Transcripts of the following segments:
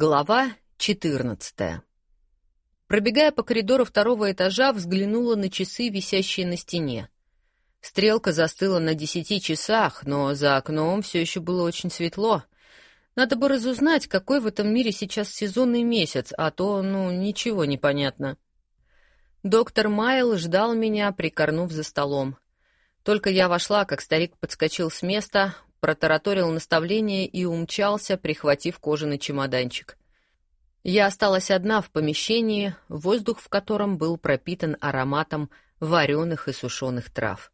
Глава 14. Пробегая по коридору второго этажа, взглянула на часы, висящие на стене. Стрелка застыла на десяти часах, но за окном все еще было очень светло. Надо бы разузнать, какой в этом мире сейчас сезонный месяц, а то, ну, ничего не понятно. Доктор Майл ждал меня, прикорнув за столом. Только я вошла, как старик подскочил с места, протараторил наставление и умчался, прихватив кожаный чемоданчик. Я осталась одна в помещении, воздух в котором был пропитан ароматом вареных и сушеных трав.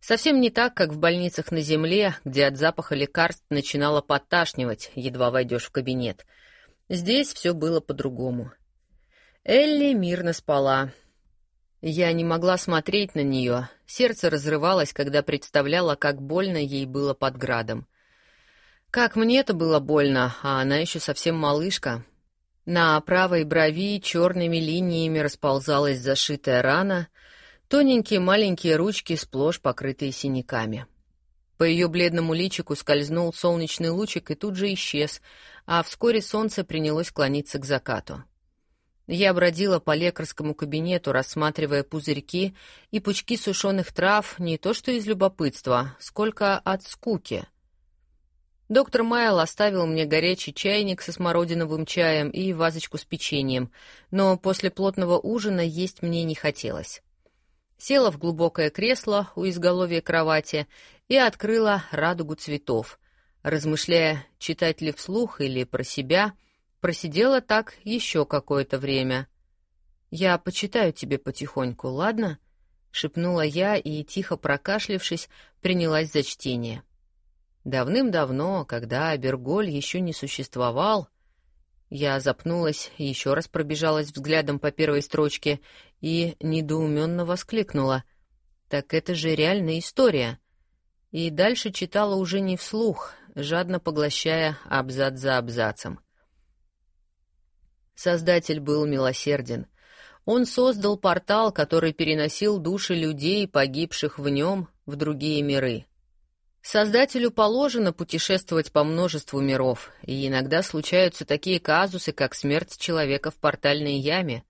Совсем не так, как в больницах на земле, где от запаха лекарств начинало подташнивать, едва войдешь в кабинет. Здесь все было по-другому. Элли мирно спала. Я не могла смотреть на нее, сердце разрывалось, когда представляла, как больно ей было под градом. Как мне это было больно, а она еще совсем малышка. На правой брови черными линиями расползалась зашитая рана, тоненькие маленькие ручки сплошь покрытые синяками. По ее бледному личику скользнул солнечный лучик и тут же исчез, а вскоре солнце принялось клониться к закату. Я бродила по лекарскому кабинету, рассматривая пузырьки и пучки сушеных трав не то что из любопытства, сколько от скуки. Доктор Майл оставил мне горячий чайник со смородиновым чаем и вазочку с печеньем, но после плотного ужина есть мне не хотелось. Села в глубокое кресло у изголовья кровати и открыла радугу цветов, размышляя, читать ли вслух или про себя — Просидела так еще какое-то время. «Я почитаю тебе потихоньку, ладно?» — шепнула я и, тихо прокашлившись, принялась за чтение. Давным-давно, когда Берголь еще не существовал, я запнулась, еще раз пробежалась взглядом по первой строчке и недоуменно воскликнула. «Так это же реальная история!» И дальше читала уже не вслух, жадно поглощая абзац за абзацем. Создатель был милосерден. Он создал портал, который переносил души людей, погибших в нем, в другие миры. Создателю положено путешествовать по множеству миров, и иногда случаются такие казусы, как смерть человека в портальной яме.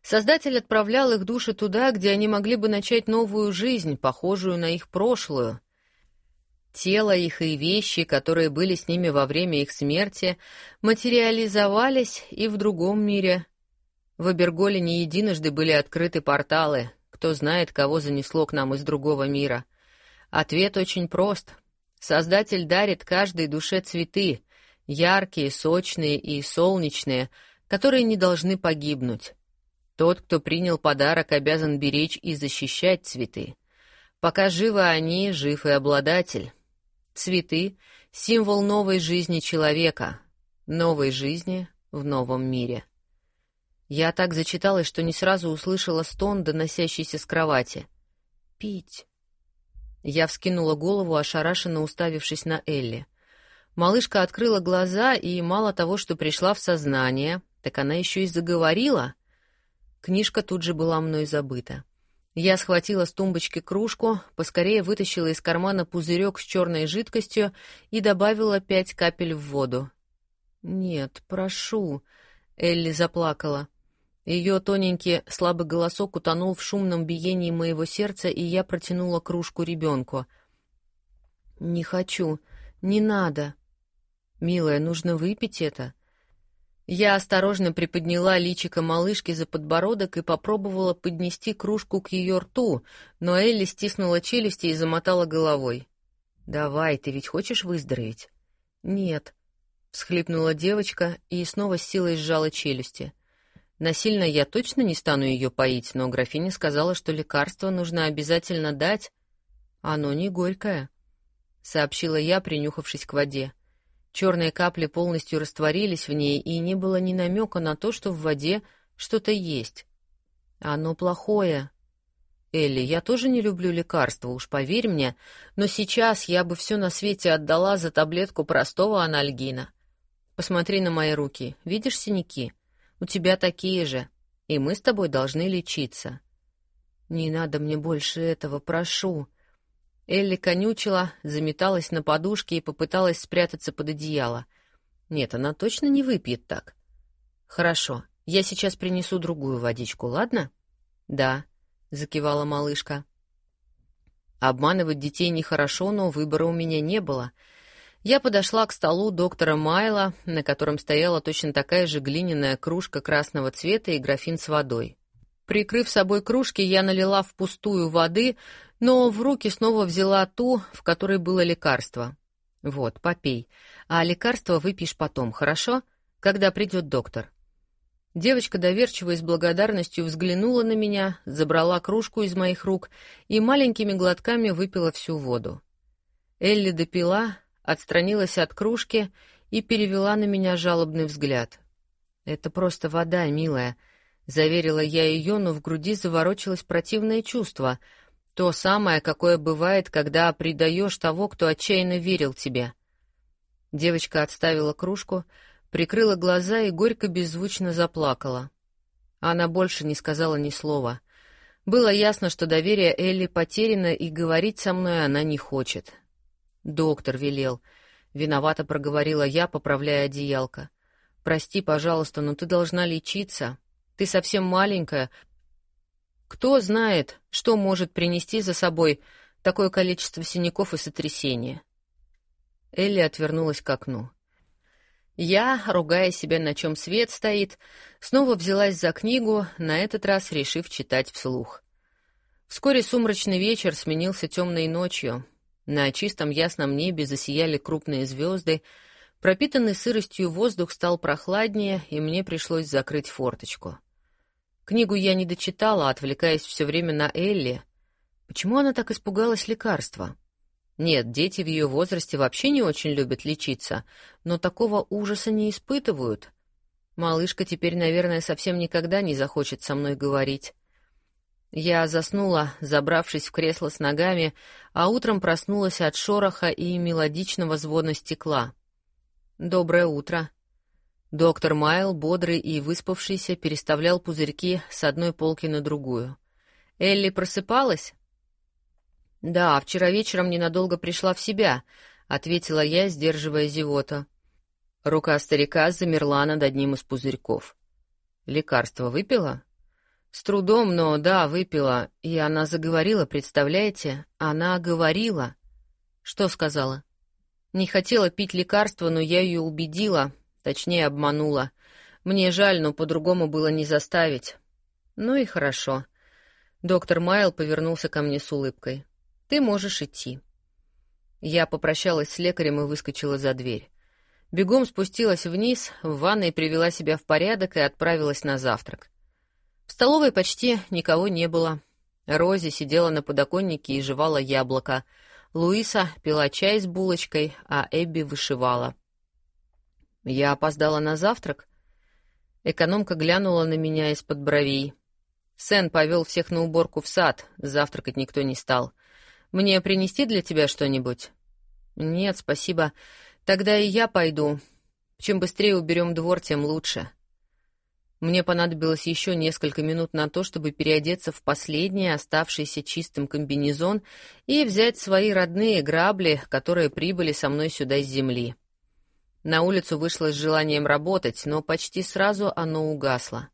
Создатель отправлял их души туда, где они могли бы начать новую жизнь, похожую на их прошлую — Тело их и вещи, которые были с ними во время их смерти, материализовались и в другом мире. В Аберголе не единожды были открыты порталы. Кто знает, кого занесло к нам из другого мира. Ответ очень прост. Создатель дарит каждой душе цветы, яркие, сочные и солнечные, которые не должны погибнуть. Тот, кто принял подарок, обязан беречь и защищать цветы. Пока живы они, жив и обладатель. Цветы — символ новой жизни человека, новой жизни в новом мире. Я так зачиталась, что не сразу услышала стон, доносящийся с кровати. «Пить». Я вскинула голову, ошарашенно уставившись на Элли. Малышка открыла глаза, и мало того, что пришла в сознание, так она еще и заговорила. Книжка тут же была мной забыта. Я схватила с тумбочки кружку, поскорее вытащила из кармана пузырек с черной жидкостью и добавила пять капель в воду. «Нет, прошу», — Элли заплакала. Ее тоненький слабый голосок утонул в шумном биении моего сердца, и я протянула кружку ребенку. «Не хочу, не надо. Милая, нужно выпить это. Я осторожно приподняла личико малышки за подбородок и попробовала поднести кружку к ее рту, но Элли стиснула челюсти и замотала головой. «Давай, ты ведь хочешь выздороветь?» «Нет», — всхлипнула девочка и снова с силой сжала челюсти. «Насильно я точно не стану ее поить, но графиня сказала, что лекарство нужно обязательно дать. Оно не горькое», — сообщила я, принюхавшись к воде. Черные капли полностью растворились в ней, и не было ни намека на то, что в воде что-то есть. Оно плохое. Элли, я тоже не люблю лекарства, уж поверь мне, но сейчас я бы все на свете отдала за таблетку простого анальгина. Посмотри на мои руки. Видишь синяки? У тебя такие же. И мы с тобой должны лечиться. Не надо мне больше этого, прошу. Элли конючила, заметалась на подушке и попыталась спрятаться под одеяло. Нет, она точно не выпьет так. Хорошо, я сейчас принесу другую водичку, ладно? Да, закивала малышка. Обманывать детей нехорошо, но выбора у меня не было. Я подошла к столу доктора Майла, на котором стояла точно такая же глиняная кружка красного цвета и графин с водой. Прикрыв собой кружки, я налила в пустую воды, но в руки снова взяла ту, в которой было лекарство. Вот, попей. А лекарство выпьешь потом, хорошо? Когда придет доктор. Девочка доверчиво и с благодарностью взглянула на меня, забрала кружку из моих рук и маленькими глотками выпила всю воду. Элли допила, отстранилась от кружки и перевела на меня жалобный взгляд. «Это просто вода, милая», — заверила я ее, но в груди заворочилось противное чувство, то самое, какое бывает, когда предаешь того, кто отчаянно верил тебе. Девочка отставила кружку, — прикрыла глаза и горько беззвучно заплакала. Она больше не сказала ни слова. Было ясно, что доверие Элли потеряно, и говорить со мной она не хочет. «Доктор велел», — виновато проговорила я, поправляя одеялко. «Прости, пожалуйста, но ты должна лечиться. Ты совсем маленькая. Кто знает, что может принести за собой такое количество синяков и сотрясения?» Элли отвернулась к окну. Я, ругая себя, на чем свет стоит, снова взялась за книгу, на этот раз решив читать вслух. Вскоре сумрачный вечер сменился темной ночью. На чистом ясном небе засияли крупные звезды, пропитанный сыростью воздух стал прохладнее, и мне пришлось закрыть форточку. Книгу я не дочитала, отвлекаясь все время на Элли. Почему она так испугалась лекарства? Нет, дети в ее возрасте вообще не очень любят лечиться, но такого ужаса не испытывают. Малышка теперь, наверное, совсем никогда не захочет со мной говорить. Я заснула, забравшись в кресло с ногами, а утром проснулась от шороха и мелодичного звона стекла. «Доброе утро». Доктор Майл, бодрый и выспавшийся, переставлял пузырьки с одной полки на другую. «Элли просыпалась?» «Да, вчера вечером ненадолго пришла в себя», — ответила я, сдерживая зевота. Рука старика замерла над одним из пузырьков. «Лекарство выпила?» «С трудом, но да, выпила. И она заговорила, представляете? Она говорила». «Что сказала?» «Не хотела пить лекарство, но я ее убедила, точнее, обманула. Мне жаль, но по-другому было не заставить». «Ну и хорошо». Доктор Майл повернулся ко мне с улыбкой. Ты можешь идти. Я попрощалась с лекарем и выскочила за дверь. Бегом спустилась вниз, в ванной привела себя в порядок и отправилась на завтрак. В столовой почти никого не было. Рози сидела на подоконнике и жевала яблоко. Луиса пила чай с булочкой, а Эбби вышивала. Я опоздала на завтрак. Экономка глянула на меня из-под бровей. Сен повел всех на уборку в сад, завтракать никто не стал. Мне принести для тебя что-нибудь? Нет, спасибо. Тогда и я пойду. Чем быстрее уберем двор, тем лучше. Мне понадобилось еще несколько минут на то, чтобы переодеться в последний оставшийся чистым комбинезон и взять свои родные грабли, которые прибыли со мной сюда с земли. На улицу вышла с желанием работать, но почти сразу оно угасло.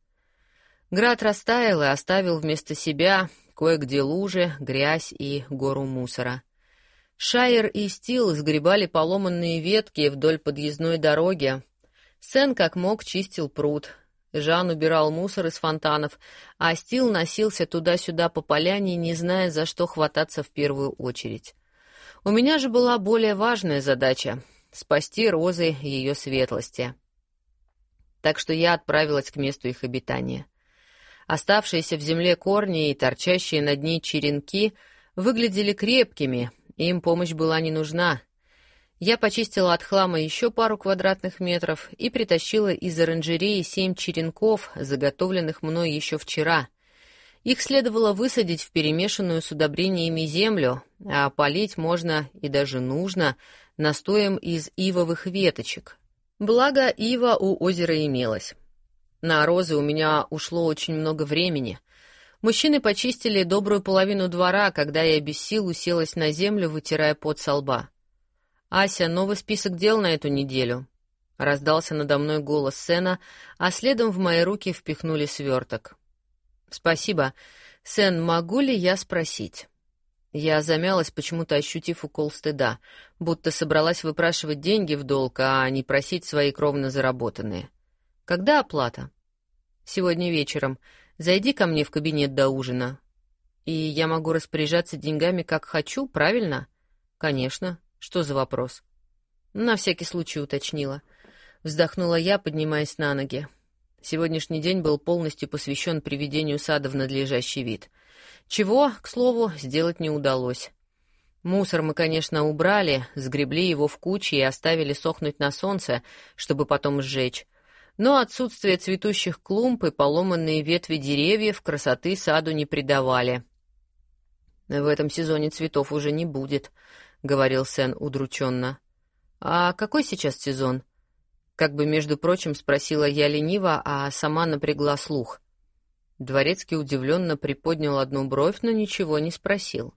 Град растаял и оставил вместо себя кое-где лужи, грязь и гору мусора. Шайер и Стил сгребали поломанные ветки вдоль подъездной дороги. Сен как мог чистил пруд. Жан убирал мусор из фонтанов, а Стил носился туда-сюда по поляне, не зная, за что хвататься в первую очередь. У меня же была более важная задача — спасти Розы ее светлости. Так что я отправилась к месту их обитания. Оставшиеся в земле корни и торчащие над ней черенки выглядели крепкими, им помощь была не нужна. Я почистила от хлама еще пару квадратных метров и притащила из оранжереи семь черенков, заготовленных мной еще вчера. Их следовало высадить в перемешанную с удобрениями землю, а полить можно и даже нужно настоем из ивовых веточек. Благо, ива у озера имелась. На розы у меня ушло очень много времени. Мужчины почистили добрую половину двора, когда я без сил уселась на землю, вытирая пот со лба. «Ася, новый список дел на эту неделю». Раздался надо мной голос Сена, а следом в мои руки впихнули сверток. «Спасибо. Сен, могу ли я спросить?» Я замялась, почему-то ощутив укол стыда, будто собралась выпрашивать деньги в долг, а не просить свои кровно заработанные. «Когда оплата?» «Сегодня вечером. Зайди ко мне в кабинет до ужина». «И я могу распоряжаться деньгами, как хочу, правильно?» «Конечно. Что за вопрос?» На всякий случай уточнила. Вздохнула я, поднимаясь на ноги. Сегодняшний день был полностью посвящен приведению сада в надлежащий вид. Чего, к слову, сделать не удалось. Мусор мы, конечно, убрали, сгребли его в кучи и оставили сохнуть на солнце, чтобы потом сжечь. Но отсутствие цветущих клумб и поломанные ветви деревьев красоты саду не придавали. «В этом сезоне цветов уже не будет», — говорил Сен удрученно. «А какой сейчас сезон?» Как бы, между прочим, спросила я лениво, а сама напрягла слух. Дворецкий удивленно приподнял одну бровь, но ничего не спросил.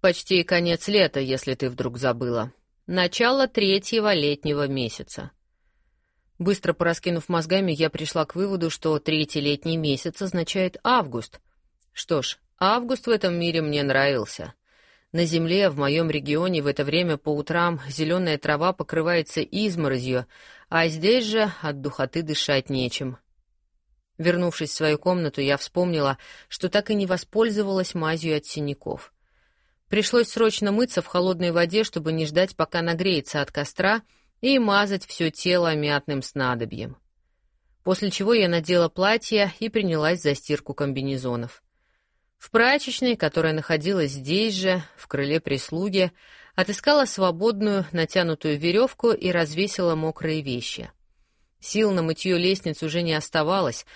«Почти конец лета, если ты вдруг забыла. Начало третьего летнего месяца». Быстро пораскинув мозгами, я пришла к выводу, что третий летний месяц означает август. Что ж, август в этом мире мне нравился. На земле, в моем регионе, в это время по утрам зеленая трава покрывается изморозью, а здесь же от духоты дышать нечем. Вернувшись в свою комнату, я вспомнила, что так и не воспользовалась мазью от синяков. Пришлось срочно мыться в холодной воде, чтобы не ждать, пока нагреется от костра, и мазать все тело мятным снадобьем. После чего я надела платье и принялась за стирку комбинезонов. В прачечной, которая находилась здесь же, в крыле прислуги, отыскала свободную натянутую веревку и развесила мокрые вещи. Сил на мытье лестниц уже не оставалось.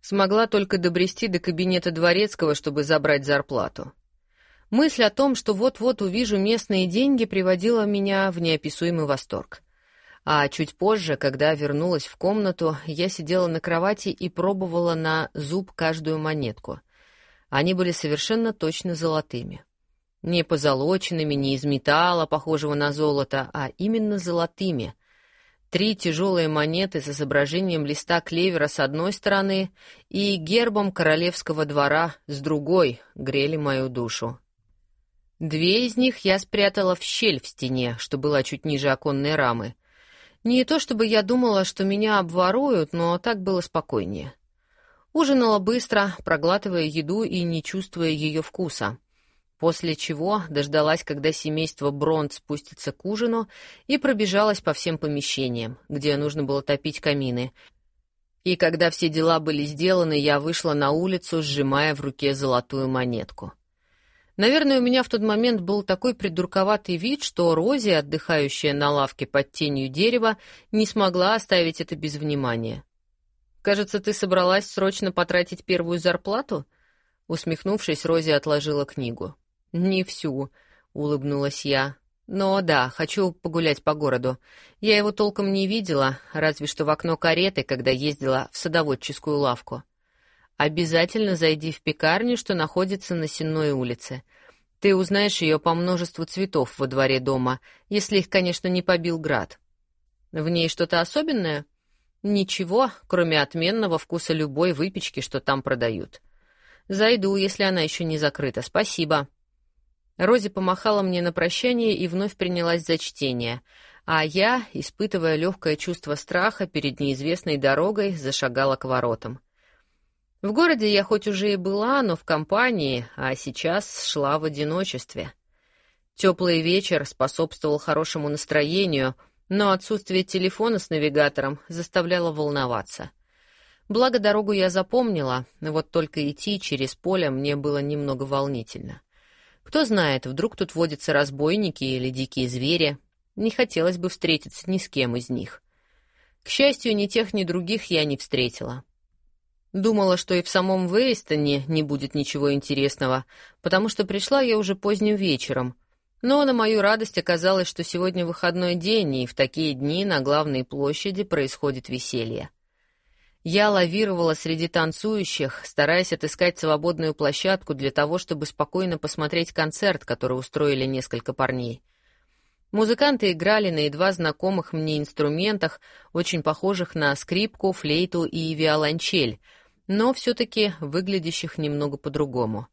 Смогла только добрести до кабинета дворецкого, чтобы забрать зарплату. Мысль о том, что вот-вот увижу местные деньги, приводила меня в неописуемый восторг. А чуть позже, когда вернулась в комнату, я сидела на кровати и пробовала на зуб каждую монетку — они были совершенно точно золотыми. Не позолоченными, не из металла, похожего на золото, а именно золотыми. Три тяжелые монеты с изображением листа клевера с одной стороны и гербом королевского двора с другой грели мою душу. Две из них я спрятала в щель в стене, что была чуть ниже оконной рамы. Не то чтобы я думала, что меня обворуют, но так было спокойнее. Ужинала быстро, проглатывая еду и не чувствуя ее вкуса. После чего дождалась, когда семейство Бронт спустится к ужину, и пробежалась по всем помещениям, где нужно было топить камины. И когда все дела были сделаны, я вышла на улицу, сжимая в руке золотую монетку. Наверное, у меня в тот момент был такой придурковатый вид, что Рози, отдыхающая на лавке под тенью дерева, не смогла оставить это без внимания. Кажется, ты собралась срочно потратить первую зарплату? Усмехнувшись, Рози отложила книгу. Не всю, улыбнулась я. Но да, хочу погулять по городу. Я его толком не видела, разве что в окно кареты, когда ездила в садоводческую лавку. Обязательно зайди в пекарню, что находится на Сенной улице. Ты узнаешь ее по множеству цветов во дворе дома, если их, конечно, не побил град. В ней что-то особенное? Ничего, кроме отменного вкуса любой выпечки, что там продают. Зайду, если она еще не закрыта. Спасибо. Рози помахала мне на прощание и вновь принялась за чтение, а я, испытывая легкое чувство страха перед неизвестной дорогой, зашагала к воротам. В городе я хоть уже и была, но в компании, а сейчас шла в одиночестве. Теплый вечер способствовал хорошему настроению — но отсутствие телефона с навигатором заставляло волноваться. Благо, дорогу я запомнила, вот только идти через поле мне было немного волнительно. Кто знает, вдруг тут водятся разбойники или дикие звери. Не хотелось бы встретиться ни с кем из них. К счастью, ни тех, ни других я не встретила. Думала, что и в самом Вейстоне не будет ничего интересного, потому что пришла я уже поздним вечером, но на мою радость оказалось, что сегодня выходной день, и в такие дни на главной площади происходит веселье. Я лавировала среди танцующих, стараясь отыскать свободную площадку для того, чтобы спокойно посмотреть концерт, который устроили несколько парней. Музыканты играли на едва знакомых мне инструментах, очень похожих на скрипку, флейту и виолончель, но все-таки выглядящих немного по-другому.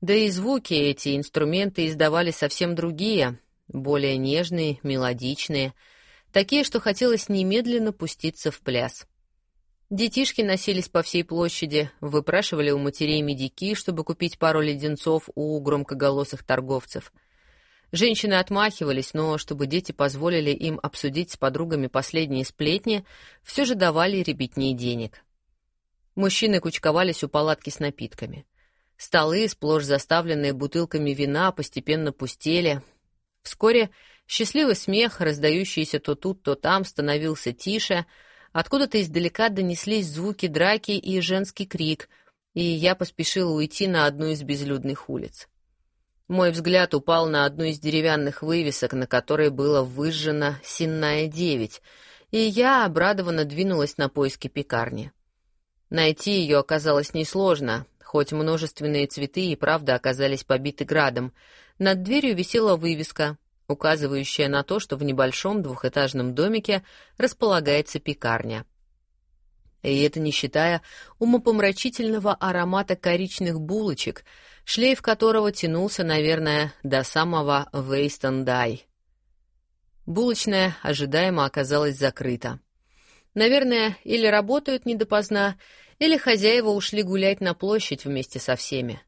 Да и звуки эти инструменты издавали совсем другие, более нежные, мелодичные, такие, что хотелось немедленно пуститься в пляс. Детишки носились по всей площади, выпрашивали у матерей медики, чтобы купить пару леденцов у громкоголосых торговцев — Женщины отмахивались, но чтобы дети позволили им обсудить с подругами последние сплетни, все же давали ребятней денег. Мужчины кучковались у палатки с напитками. Столы, сплошь заставленные бутылками вина, постепенно пустели. Вскоре счастливый смех, раздающийся то тут, то там, становился тише. Откуда-то издалека донеслись звуки драки и женский крик, и я поспешила уйти на одну из безлюдных улиц. Мой взгляд упал на одну из деревянных вывесок, на которой было выжжено «Сенная 9», и я обрадованно двинулась на поиски пекарни. Найти ее оказалось несложно, хоть множественные цветы и правда оказались побиты градом. Над дверью висела вывеска, указывающая на то, что в небольшом двухэтажном домике располагается пекарня. И это не считая умопомрачительного аромата коричных булочек — шлейф которого тянулся, наверное, до самого Вейстендай. Булочная ожидаемо оказалась закрыта. Наверное, или работают не допоздна, или хозяева ушли гулять на площадь вместе со всеми.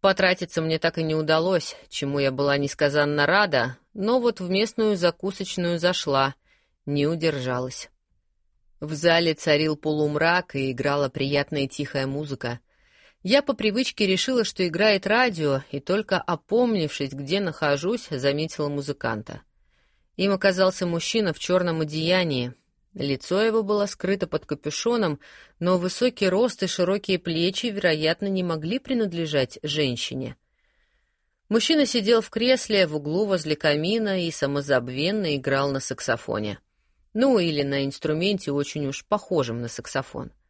Потратиться мне так и не удалось, чему я была несказанно рада, но вот в местную закусочную зашла, не удержалась. В зале царил полумрак и играла приятная тихая музыка. Я по привычке решила, что играет радио, и только опомнившись, где нахожусь, заметила музыканта. Им оказался мужчина в черном одеянии. Лицо его было скрыто под капюшоном, но высокий рост и широкие плечи, вероятно, не могли принадлежать женщине. Мужчина сидел в кресле в углу возле камина и самозабвенно играл на саксофоне. Ну, или на инструменте, очень уж похожем на саксофон. —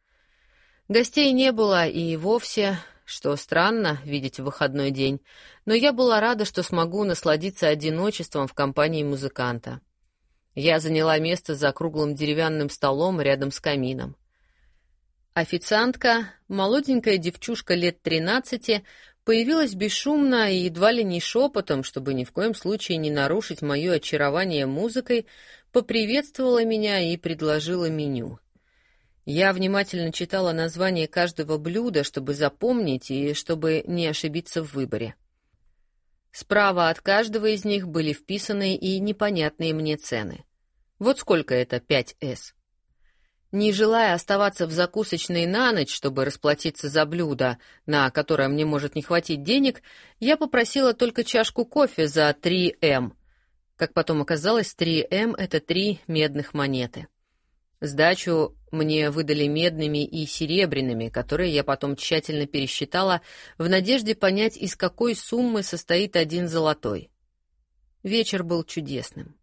Гостей не было и вовсе, что странно видеть в выходной день, но я была рада, что смогу насладиться одиночеством в компании музыканта. Я заняла место за круглым деревянным столом рядом с камином. Официантка, молоденькая девчушка лет тринадцати, появилась бесшумно и едва ли не шепотом, чтобы ни в коем случае не нарушить мое очарование музыкой, поприветствовала меня и предложила меню — я внимательно читала название каждого блюда, чтобы запомнить и чтобы не ошибиться в выборе. Справа от каждого из них были вписаны и непонятные мне цены. Вот сколько это 5С. Не желая оставаться в закусочной на ночь, чтобы расплатиться за блюдо, на которое мне может не хватить денег, я попросила только чашку кофе за 3М. Как потом оказалось, 3М — это три медных монеты. Сдачу мне выдали медными и серебряными, которые я потом тщательно пересчитала в надежде понять, из какой суммы состоит один золотой. Вечер был чудесным.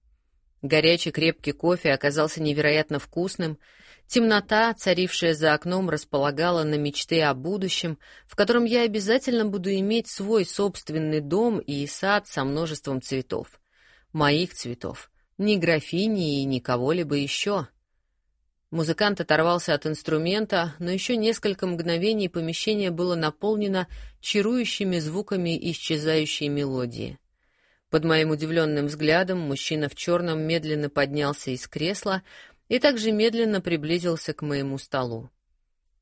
Горячий крепкий кофе оказался невероятно вкусным. Темнота, царившая за окном, располагала на мечты о будущем, в котором я обязательно буду иметь свой собственный дом и сад со множеством цветов. Моих цветов. Ни графини и ни кого-либо еще. Музыкант оторвался от инструмента, но еще несколько мгновений помещение было наполнено чарующими звуками исчезающей мелодии. Под моим удивленным взглядом мужчина в черном медленно поднялся из кресла и также медленно приблизился к моему столу.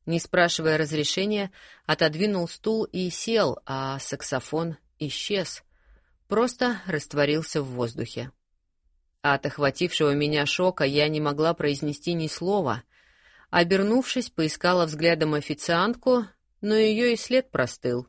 Не спрашивая разрешения, отодвинул стул и сел, а саксофон исчез, просто растворился в воздухе. От охватившего меня шока я не могла произнести ни слова. Обернувшись, поискала взглядом официантку, но ее и след простыл.